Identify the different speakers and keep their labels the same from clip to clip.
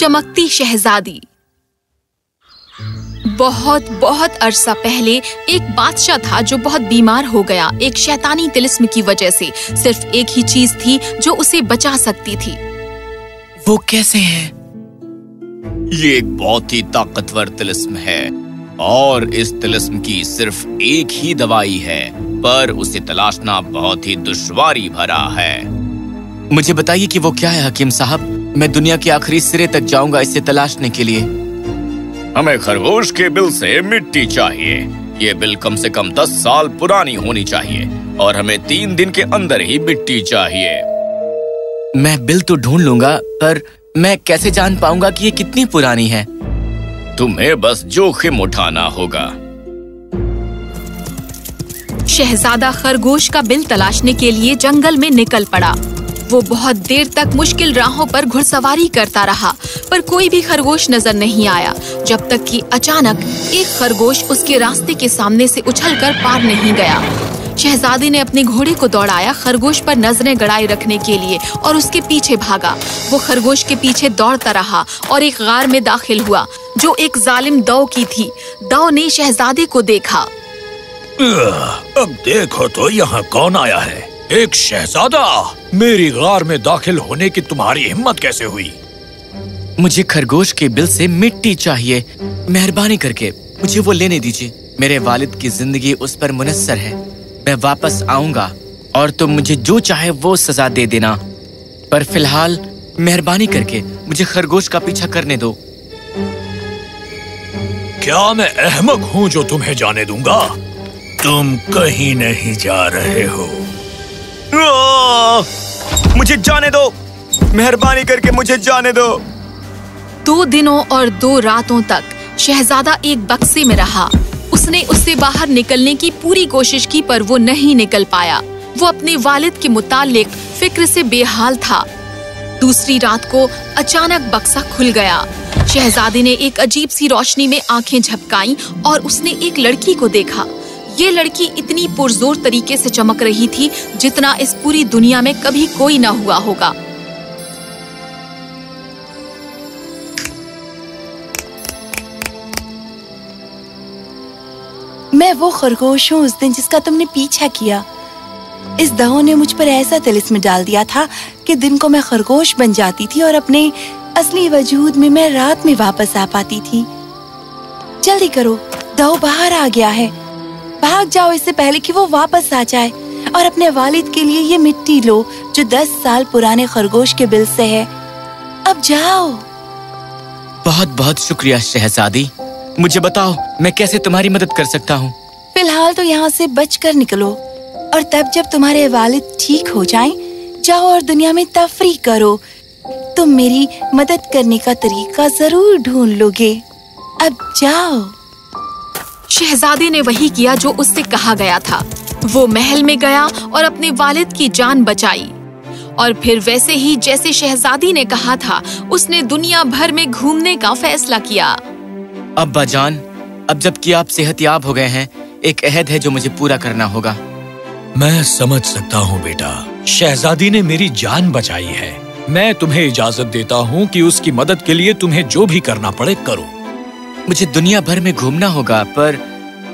Speaker 1: चमकती शहजादी। बहुत बहुत अरसा पहले एक बादशाह था जो बहुत बीमार हो गया एक शैतानी तिलिस्म की वजह से। सिर्फ़ एक ही चीज़ थी जो उसे बचा सकती थी।
Speaker 2: वो कैसे है?
Speaker 3: ये एक बहुत ही ताकतवर तिलिस्म है और इस तिलिस्म की सिर्फ़ एक ही दवाई है पर उसे तलाशना बहुत ही दुश्वारी भरा है।
Speaker 2: मुझे बताइए कि वो क्या है हकीम साहब? मैं दुनिया के आखिरी सिरे तक जाऊँगा इसे तलाशने के लिए।
Speaker 3: हमें खरगोश के बिल से मिट्टी चाहिए। ये बिल कम से कम दस साल पुरानी होनी चाहिए और हमें तीन दिन के अंदर ही मिट्टी चाहिए।
Speaker 2: मैं बिल तो ढूंढ लूँगा पर मैं कैसे जान पाऊँगा कि ये कितनी पुरानी है?
Speaker 3: तुम्हें बस जोखिम उठाना होगा।
Speaker 1: शहजादा खरगोश का बिल तलाशने के लिए जंगल में निकल पड़ा। वो बहुत देर तक मुश्किल राहों पर घुड़सवारी करता रहा, पर कोई भी खरगोश नज़र नहीं आया, जब तक कि अचानक एक खरगोश उसके रास्ते के सामने से उछलकर पार नहीं गया। शहजादी ने अपने घोड़े को दौड़ाया, खरगोश पर नज़रें गड़ाए रखने के लिए, और उसके पीछे भागा। वो खरगोश के पीछे दौड़ता रहा और एक गार में दाखिल हुआ, जो एक जालिम दौ की थी। दौ ने शहजादे को देखा।
Speaker 4: अब देखो तो यहाँ कौन आया है? एक शहजादा मेरी गार में दाखिल होने की तुम्हारी हिम्मत कैसे हुई?
Speaker 2: मुझे खरगोश के बिल से मिट्टी चाहिए। मेहरबानी करके मुझे वो लेने दीजिए। मेरे वालिद की ज़िंदगी उस पर मुनसर है। मैं वापस आऊँगा और तुम मुझे जो चाहे वो सजा दे देना। पर फ़िलहाल मेहरबानी करके मुझे खरगोश का पीछा करने दो।
Speaker 4: क्या मैं अहमक हूँ जो तुम्हें जाने दूँगा? तुम कहीं नहीं जा रहे हो।
Speaker 3: मुझे जाने दो। मेहरबानी करके मुझे जाने दो।
Speaker 1: दो दिनों और दो रातों तक शहजादा एक बक्से में रहा। उसने उससे बाहर निकलने की पूरी कोशिश की, पर वो नहीं निकल पाया। वो अपने वालिद के मुतालिक फ़िक्र से बेहाल था। दूसरी रात को अचानक बक्सा खुल गया। शहजादी ने एक अजीब सी रोशनी में आँखें झपकाई और उसने एक लड़की को देखा। ये लड़की इतनी पुरजोर तरीके से चमक रही थी, जितना इस पूरी दुनिया में कभी कोई ना हुआ होगा।
Speaker 5: मैं वो खरगोश हूँ उस दिन जिसका तुमने पीछा किया। इस दहो ने मुझ पर ऐसा तिलिस्म डाल दिया था कि दिन को मैं खरगोश बन जाती थी और अपने असली वजूद में मैं रात में वापस आ पाती थी। जल्दी करो दहो बाहर आ गया है। भाग जाओ इससे पहले कि वो वापस आ जाए। और अपने वालिद के लिए ये मिट्टी लो जो दस साल पुराने खरगोश के बिल से है। अब जाओ।
Speaker 2: बहुत बहुत शुक्रिया शहजादी। मुझे बताओ मैं कैसे तुम्हारी मदद कर सकता हूँ?
Speaker 5: फ़िलहाल तो यहाँ से बचकर निकलो। और तब जब तुम्हारे वालिद ठीक हो जाएँ, जाओ और दुनिया में तफरी करो। तुम मेरी मदद करने का तरीका ज़रूर ढूंढ लोगे। अब जाओ।
Speaker 1: शहजादे ने वही किया जो उससे कहा गया था। वो महल में गया और अपने वालिद की जान बचाई। और फिर वैसे ही जैसे शहजादी ने कहा था उसने दुनिया भर में घूमने का फैसला किया।
Speaker 2: अब्बा जान अब जबकि आप सेहतयाब हो गए हैं एक अहद है जो मुझे पूरा करना होगा।
Speaker 4: मैं समझ सकता हूँ बेटा शहजादी ने मेरी जान बचाई है। मैं तुम्हें इजाज़त देता हूँ कि उसकी मदद के लिए तुम्हें जो भी करना पड़े करो।
Speaker 2: मुझे दुनिया भर में घूमना होगा पर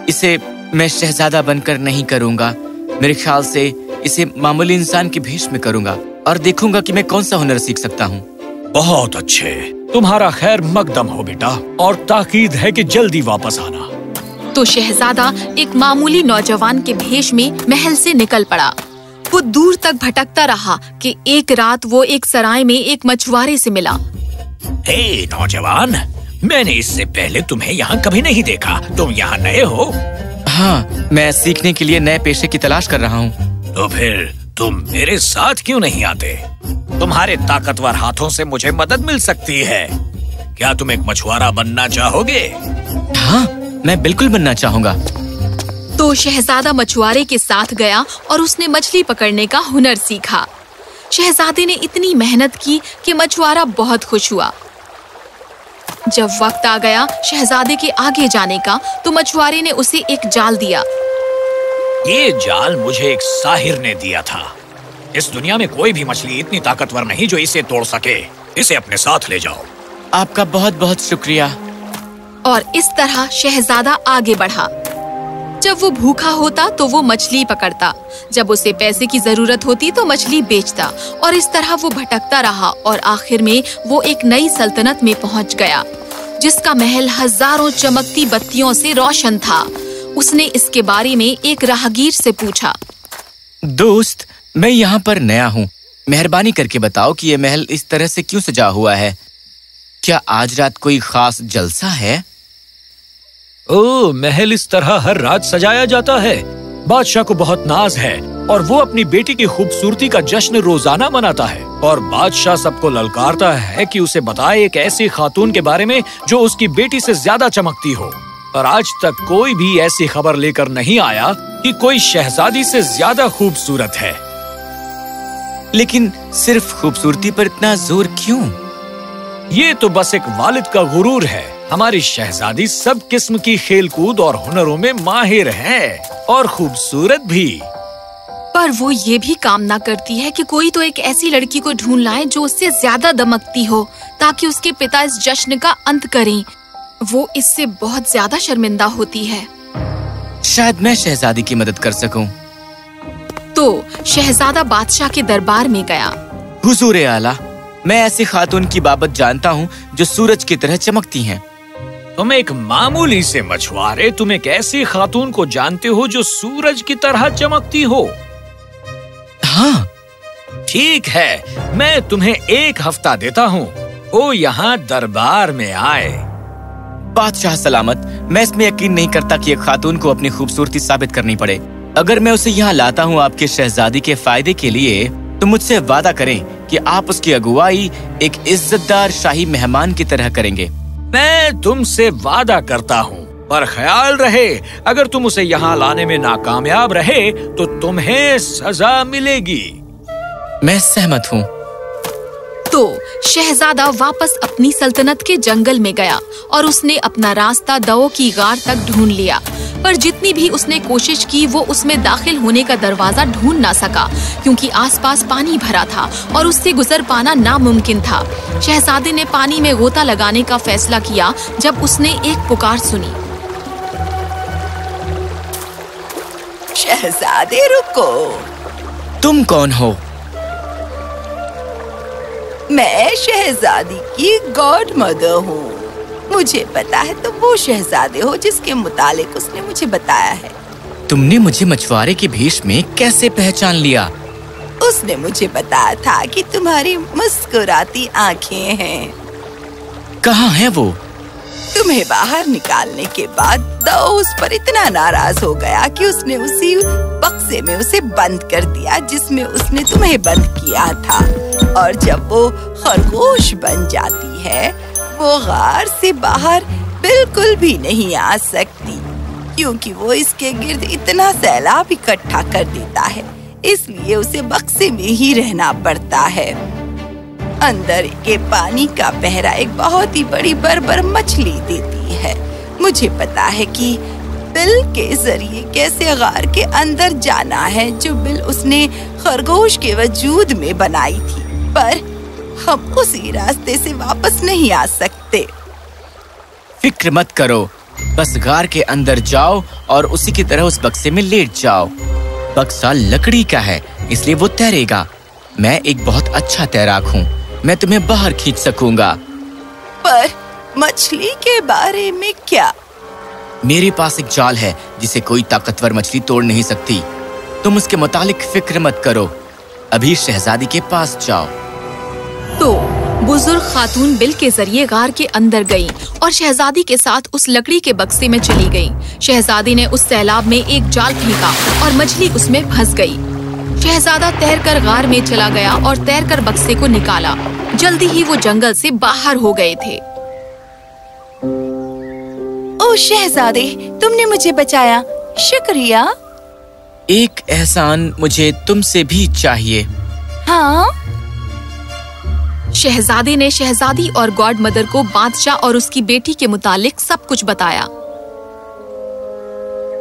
Speaker 2: इसे मैं शहजादा बनकर नहीं करूँगा। मेरे ख्याल से इसे मामूली इंसान के भेष में करूँगा और देखूँगा कि मैं कौन सा हुनर सीख सकता हूँ।
Speaker 4: बहुत अच्छे। तुम्हारा खैर मकदम हो बेटा और ताकीद है कि जल्दी वापस आना।
Speaker 1: तो शहजादा एक मामूली नौजवान के भेष में महल से निकल पड़ा। वो दूर तक भटकता रहा कि एक रात वो एक सराय में एक मछुआरे से मिला।
Speaker 4: हे नौजवान मैंने इससे पहले तुम्हें यहाँ कभी नहीं देखा। तुम यहाँ नए हो।
Speaker 2: हाँ मैं सीखने के लिए नए पेशे की तलाश कर रहा हूँ।
Speaker 4: तो फिर तुम मेरे साथ क्यों नहीं आते? तुम्हारे ताकतवर हाथों से मुझे मदद मिल सकती है। क्या तुम एक मछुआरा बनना चाहोगे?
Speaker 2: हाँ मैं बिल्कुल बनना चाहूँगा।
Speaker 1: तो शहजादा मछुआरे के साथ गया और उसने मछली पकड़ने का हुनर सीखा। शहजादे ने इतनी मेहनत की कि मछुआरा बहुत खुश हुआ। जब वक्त आ गया शहजादे के आगे जाने का तो मछुआरे ने उसे एक जाल दिया।
Speaker 4: ये जाल मुझे एक साहिर ने दिया था। इस दुनिया में कोई भी मछली इतनी ताकतवर नहीं जो इसे तोड़ सके। इसे अपने साथ ले जाओ।
Speaker 2: आपका बहुत बहुत शुक्रिया।
Speaker 1: और इस तरह शहजादा आगे बढ़ा। जब वो भूखा होता तो वो मछली पकड़ता। जब उसे पैसे की ज़रूरत होती तो मछली बेचता। और इस तरह वो भटकता रहा और आखिर में वो एक नई सल्तनत में पहुँच गया, जिसका महल हज़ारों चमकती बत्तियों से रोशन था। उसने इसके बारे में एक राहगीर से पूछा,
Speaker 2: दोस्त, मैं यहाँ पर नया हूँ। मेहरबानी करके बताओ कि ये महल इस तरह से क्यों सजा हुआ है? क्या आज रात कोई खास जलसा है?
Speaker 4: ओ महल इस तरह हर रात सजाया जाता है। बादशाह को बहुत नाज है और वो अपनी बेटी की खूबसूरती का जश्न रोज़ाना मनाता है और बादशाह सबको ललकारता है कि उसे बताए एक ऐसी खातून के बारे में जो उसकी बेटी से ज़्यादा चमकती हो। और आज तक कोई भी ऐसी खबर लेकर नहीं आया कि कोई शहजादी से ज़्यादा खूबसूरत है।
Speaker 2: लेकिन सिर्फ़ खूबसूरती पर इतना ज़ोर क्यों?
Speaker 4: ये तो बस एक वालिद का गुरूर है। हमारी शहजादी सब किस्म की खेलकूद और हुनरों में माहिर है और खूबसूरत भी
Speaker 1: पर वो ये भी कामना करती है कि कोई तो एक ऐसी लड़की को ढूंढ लाए जो उससे ज़्यादा दमकती हो ताकि उसके पिता इस जश्न का अंत करें वो इससे बहुत ज़्यादा शर्मिंदा होती है
Speaker 2: शायद मैं शहजादी की मदद कर सकूँ।
Speaker 1: तो शहजादा बादशाह के दरबार में गया
Speaker 2: हुजूर आला मैं ऐसी खातून की बाबत जानता हूँ जो सूरज की तरह चमकती हैं।
Speaker 4: तुम एक मामूली से मछुआरे तुम एक ऐसी खातून को जानते हो जो सूरज की तरह चमकती हो।
Speaker 2: हाँ।
Speaker 4: ठीक है मैं तुम्हें एक हफ़्ता देता हूँ। वो यहाँ दरबार में आए।
Speaker 2: बादशाह सलामत मैं इसमें यकीन नहीं करता कि एक खातून को अपनी खूबसूरती साबित करनी पड़े। अगर मैं उसे यहाँ लाता हूँ आपके शहजादी के फ़ायदे के लिए तो मुझसे वादा करें कि आप उसकी अगुवाई एक इज्जतदार शाही मेहमान की तरह करेंगे।
Speaker 4: मैं तुमसे वादा करता हूँ। पर ख्याल रहे, अगर तुम उसे यहाँ लाने में नाकामयाब रहे तो तुम्हें सजा मिलेगी।
Speaker 2: मैं सहमत हूँ।
Speaker 1: तो शहजादा वापस अपनी सल्तनत के जंगल में गया और उसने अपना रास्ता दओ की गार तक ढूंढ लिया। पर जितनी भी उसने कोशिश की वो उसमें दाखिल होने का दरवाज़ा ढूंढ ना सका क्योंकि आसपास पानी भरा था और उससे गुजर पाना नामुमकिन था। शहजादे ने पानी में गोता लगाने का फैसला किया जब उसने एक पुकार सुनी।
Speaker 5: शहजादे रुको।
Speaker 2: तुम कौन हो?
Speaker 5: मैं शहजादी की गॉड मदर हूँ। मुझे पता है तुम वो शहजादे हो जिसके मुतालिक उसने मुझे बताया है।
Speaker 2: तुमने मुझे मछुआरे के भेष में कैसे पहचान लिया?
Speaker 5: उसने मुझे बताया था कि तुम्हारी मुस्कुराती आँखें हैं।
Speaker 2: कहाँ है वो?
Speaker 5: तुम्हें बाहर निकालने के बाद दो उस पर इतना नाराज़ हो गया कि उसने उसी बक्से में उसे बंद कर दिया, जिसमें उसने तुम्हें बंद किया था। और जब वो खरगोश बन जाती है, वो गार से बाहर बिल्कुल भी नहीं आ सकती, क्योंकि वो इसके गिर्द इतना सैलाब इकट्ठा कर देता है, इसलिए उसे बक्से में ही रहना पड़ता है। अंदर के पानी का पहरा एक बहुत ही बड़ी बरबर मछली देती है। मुझे पता है कि बिल के ज़रिए कैसे गार के अंदर जाना है, जो बिल उसने खरगोश के वजूद में बनाई थी। पर हम उसी रास्ते से वापस नहीं आ सकते।
Speaker 2: फ़िक्र मत करो। बस गार के अंदर जाओ और उसी की तरह उस बक्से में लेट जाओ। बक्सा लकड़ी का है, इसलिए वो तैरेगा। मैं एक बहुत अच्छा तैराक हूँ। मैं तुम्हें बाहर खींच सकूँगा।
Speaker 5: पर मछली के बारे में क्या?
Speaker 2: मेरे पास एक जाल है जिसे कोई ताकतवर मछली तोड़ नहीं सकती। तुम उसके मुतालिक फ़िक्र मत करो। अभी शहजादी के पास जाओ।
Speaker 1: तो बुज़ुर्ग खातून बिल के ज़रिए गार के अंदर गई और शहजादी के साथ उस लकड़ी के बक्से में चली गई। शहजादी ने उस सैलाब में एक जाल फेंका और मछली उसमें फंस गई। शहजादा तैरकर गार में चला गया और तैरकर बक्से को निकाला। जल्दी ही वो जंगल से बाहर हो गए थे।
Speaker 5: ओ शहजादे तुमने मुझे बचाया। शुक्रिया।
Speaker 2: एक एहसान मुझे तुमसे भी चाहिए।
Speaker 5: हाँ।
Speaker 1: शहजादे ने शहजादी और गॉड मदर को बादशाह और उसकी बेटी के मुतालिक सब कुछ बताया।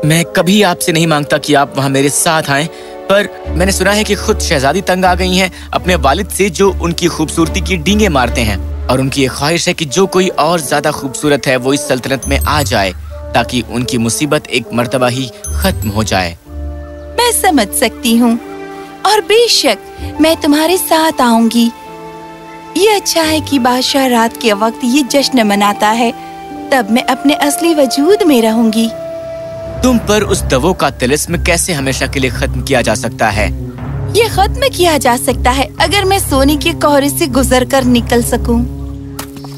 Speaker 2: मैं कभी आपसे नहीं माँगता कि आप वहाँ मेरे साथ आएँ, पर मैंने सुना है कि खुद शहजादी तंग आ गई हैं, अपने वालिद से जो उनकी खूबसूरती की डींगे मारते हैं। और उनकी ये ख्वाहिश है कि जो कोई और ज़्यादा खूबसूरत है, वो इस सल्तनत में आ जाए, ताकि उनकी मुसीबत एक मर्तबा ही खत्म हो जाए।
Speaker 5: मैं समझ सकती हूँ। और बेशक मैं तुम्हारे साथ आऊँगी। ये अच्छा है कि बादशाह रात के वक्त ये जश्न मनाता है। तब मैं अपने असली वजूद में रहूँगी।
Speaker 2: तुम पर उस दवो का तिलिस्म कैसे हमेशा के लिए खत्म किया जा सकता है?
Speaker 5: ये खत्म किया जा सकता है अगर मैं सोने के कोहरे से गुजर कर निकल सकूँ।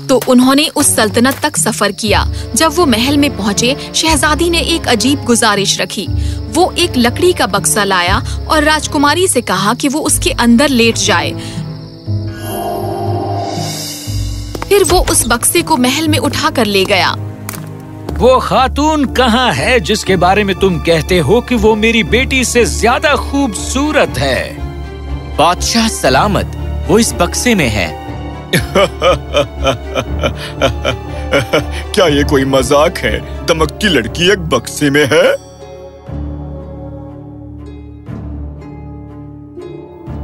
Speaker 1: तो उन्होंने उस सल्तनत तक सफ़र किया। जब वो महल में पहुँचे शहजादी ने एक अजीब गुजारिश रखी। वो एक लकड़ी का बक्सा लाया और राजकुमारी से कहा कि वो उसके अंदर लेट जाए। फिर वो उस बक्से को महल में उठा कर ले गया।
Speaker 4: वो खातून कहाँ है जिसके बारे में तुम कहते हो कि वो मेरी बेटी से ज़्यादा खूबसूरत है?
Speaker 2: बादशाह सलामत वो इस बक्से में है।
Speaker 6: क्या ये कोई मज़ाक है? दमक की लड़की एक बक्से में है?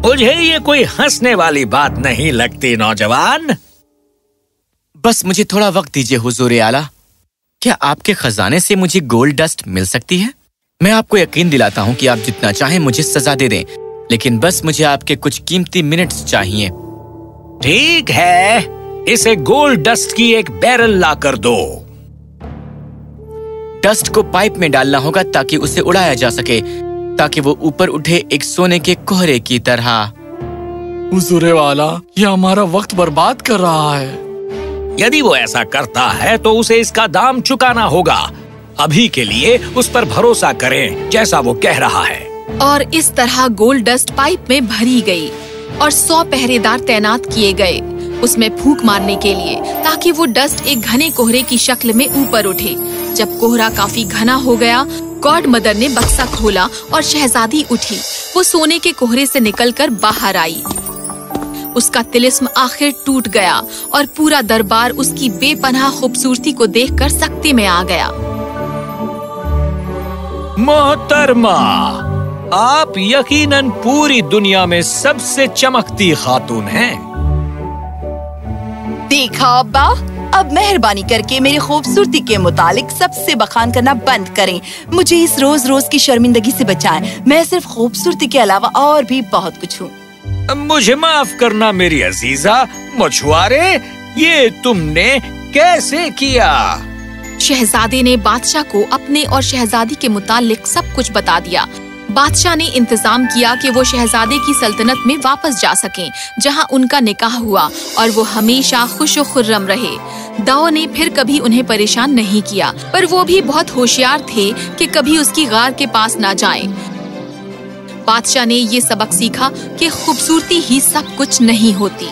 Speaker 4: मुझे ये कोई हंसने वाली बात नहीं लगती नौजवान।
Speaker 2: बस मुझे थोड़ा वक्त दीजिए हुजूर आला। क्या आपके खजाने से मुझे गोल्ड डस्ट मिल सकती है? मैं आपको यकीन दिलाता हूँ कि आप जितना चाहें मुझे सजा दे दें लेकिन बस मुझे आपके कुछ कीमती मिनट्स चाहिए।
Speaker 4: ठीक है इसे गोल्ड डस्ट की एक बैरल ला कर दो।
Speaker 2: डस्ट को पाइप में डालना होगा ताकि उसे उड़ाया जा सके ताकि वो ऊपर उठे एक सोने के कोहरे की तरह।
Speaker 7: वाला ये हमारा वक्त बर्बाद कर रहा है।
Speaker 4: यदि वो ऐसा करता है तो उसे इसका दाम चुकाना होगा। अभी के लिए उस पर भरोसा करें, जैसा वो कह रहा है।
Speaker 1: और इस तरह गोल्ड डस्ट पाइप में भरी गई और सौ पहरेदार तैनात किए गए उसमें फूक मारने के लिए, ताकि वो डस्ट एक घने कोहरे की शक्ल में ऊपर उठे। जब कोहरा काफ़ी घना हो गया, गॉड मदर ने बक्सा खोला और शहजादी उठी। वो सोने के कोहरे से निकलकर बाहर आई। उसका तिलिस्म आखिर टूट गया और पूरा दरबार उसकी बेपनाह खूबसूरती को देखकर सख्ती में आ गया।
Speaker 4: मोहतरमा आप यकीनन पूरी दुनिया में सबसे चमकती खातून हैं।
Speaker 5: देखा अब्बा अब मेहरबानी करके मेरी खूबसूरती के मुतालिक सबसे बखान करना बंद करें। मुझे इस रोज रोज की शर्मिंदगी से बचाएँ। मैं सिर्फ़ खूबसूरती के अलावा और भी बहुत कुछ हूँ।
Speaker 4: मुझे माफ़ करना मेरी अजीजा मछुआरे ये तुमने कैसे किया?
Speaker 1: शहजादे ने बादशाह को अपने और शहजादी के मुतालिक सब कुछ बता दिया। बादशाह ने इंतज़ाम किया कि वो शहजादे की सल्तनत में वापस जा सकें, जहाँ उनका निकाह हुआ और वो हमेशा खुश खुर्रम रहे। दाओ ने फिर कभी उन्हें परेशान नहीं किया पर वो भी बहुत होशियार थे कि कभी उसकी गार के पास ना जाएँ। बादशाह ने ये सबक सीखा कि खूबसूरती ही सब कुछ नहीं होती।